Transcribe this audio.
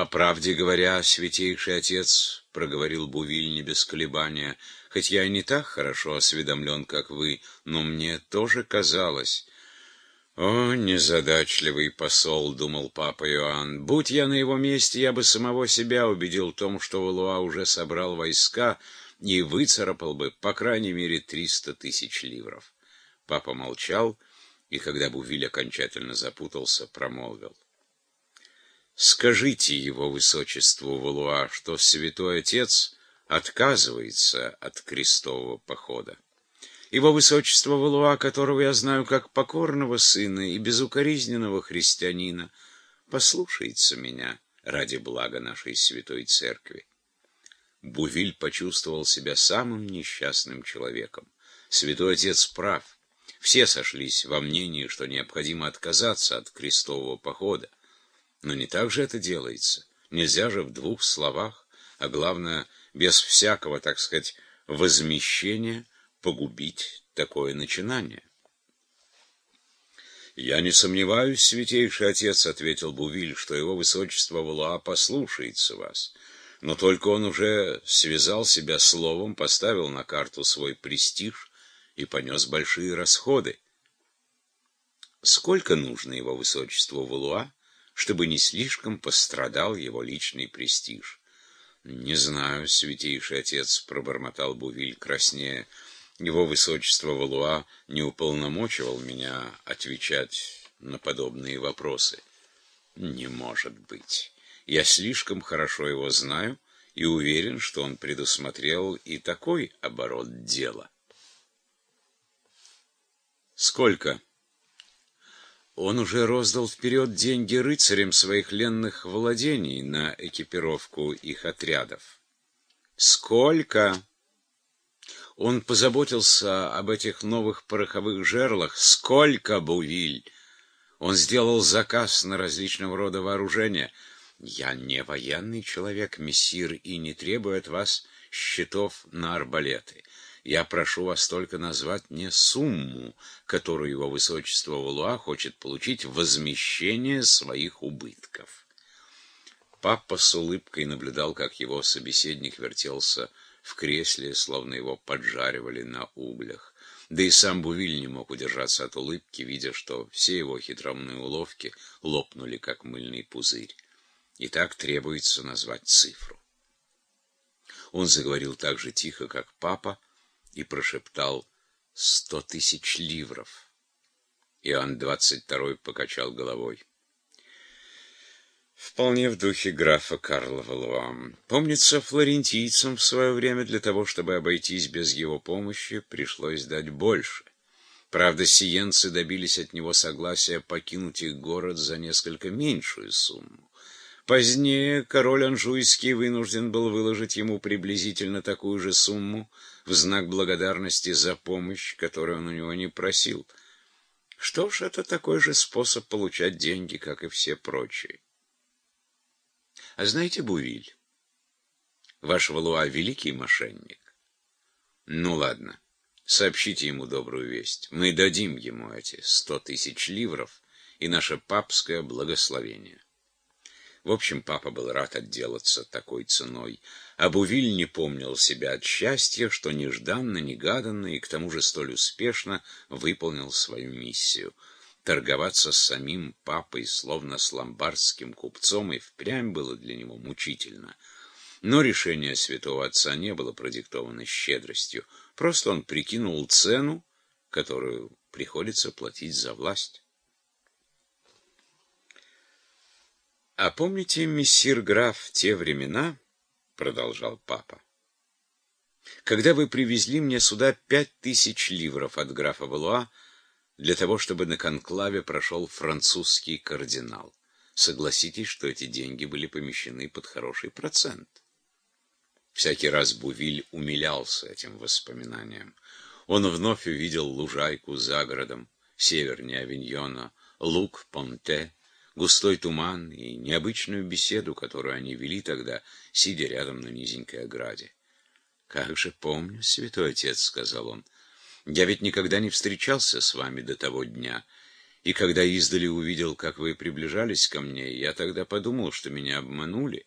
По правде говоря, святейший отец, — проговорил Бувиль не без колебания, — хоть я и не так хорошо осведомлен, как вы, но мне тоже казалось... «О, незадачливый посол», — думал папа Иоанн, — «будь я на его месте, я бы самого себя убедил в том, что Валуа уже собрал войска и выцарапал бы, по крайней мере, триста тысяч ливров». Папа молчал, и когда Бувиль окончательно запутался, промолвил. Скажите его высочеству Валуа, что святой отец отказывается от крестового похода. Его высочество Валуа, которого я знаю как покорного сына и безукоризненного христианина, послушается меня ради блага нашей святой церкви. Бувиль почувствовал себя самым несчастным человеком. Святой отец прав. Все сошлись во мнении, что необходимо отказаться от крестового похода. Но не так же это делается. Нельзя же в двух словах, а главное, без всякого, так сказать, возмещения, погубить такое начинание. «Я не сомневаюсь, святейший отец», — ответил Бувиль, — «что его высочество Валуа послушается вас. Но только он уже связал себя словом, поставил на карту свой престиж и понес большие расходы. Сколько нужно его высочеству Валуа, чтобы не слишком пострадал его личный престиж. — Не знаю, святейший отец, — пробормотал Бувиль краснее. Его высочество Валуа не уполномочивал меня отвечать на подобные вопросы. Не может быть. Я слишком хорошо его знаю и уверен, что он предусмотрел и такой оборот дела. Сколько? Он уже роздал вперед деньги рыцарям своих ленных владений на экипировку их отрядов. Сколько? Он позаботился об этих новых пороховых жерлах. Сколько, Бувиль? Он сделал заказ на различного рода вооружения. Я не военный человек, мессир, и не требую от вас счетов на арбалеты. Я прошу вас только назвать мне сумму, которую его высочество Валуа хочет получить в возмещение своих убытков. Папа с улыбкой наблюдал, как его собеседник вертелся в кресле, словно его поджаривали на углях. Да и сам Бувиль не мог удержаться от улыбки, видя, что все его хитромные уловки лопнули, как мыльный пузырь. И так требуется назвать цифру. Он заговорил так же тихо, как папа, и прошептал «сто тысяч ливров». Иоанн двадцать второй покачал головой. Вполне в духе графа Карла Валуа. Помнится, флорентийцам в свое время для того, чтобы обойтись без его помощи, пришлось дать больше. Правда, сиенцы добились от него согласия покинуть их город за несколько меньшую сумму. Позднее король Анжуйский вынужден был выложить ему приблизительно такую же сумму в знак благодарности за помощь, которую он у него не просил. Что ж, это такой же способ получать деньги, как и все прочие. А знаете, Бувиль, ваш Валуа великий мошенник. Ну ладно, сообщите ему добрую весть. Мы дадим ему эти сто тысяч ливров и наше папское благословение. В общем, папа был рад отделаться такой ценой. А Бувиль не помнил себя от счастья, что нежданно, негаданно и к тому же столь успешно выполнил свою миссию. Торговаться с самим папой, словно с ломбардским купцом, и впрямь было для него мучительно. Но решение святого отца не было продиктовано щедростью. Просто он прикинул цену, которую приходится платить за власть. А помните, мессир граф, те времена, — продолжал папа, — когда вы привезли мне сюда пять тысяч ливров от графа Валуа для того, чтобы на конклаве прошел французский кардинал. Согласитесь, что эти деньги были помещены под хороший процент. Всякий раз Бувиль умилялся этим воспоминанием. Он вновь увидел лужайку за городом, севернее Авиньона, луг Понте, густой туман и необычную беседу, которую они вели тогда, сидя рядом на низенькой ограде. «Как же помню, святой отец», — сказал он, — «я ведь никогда не встречался с вами до того дня, И когда издали увидел, как вы приближались ко мне, я тогда подумал, что меня обманули.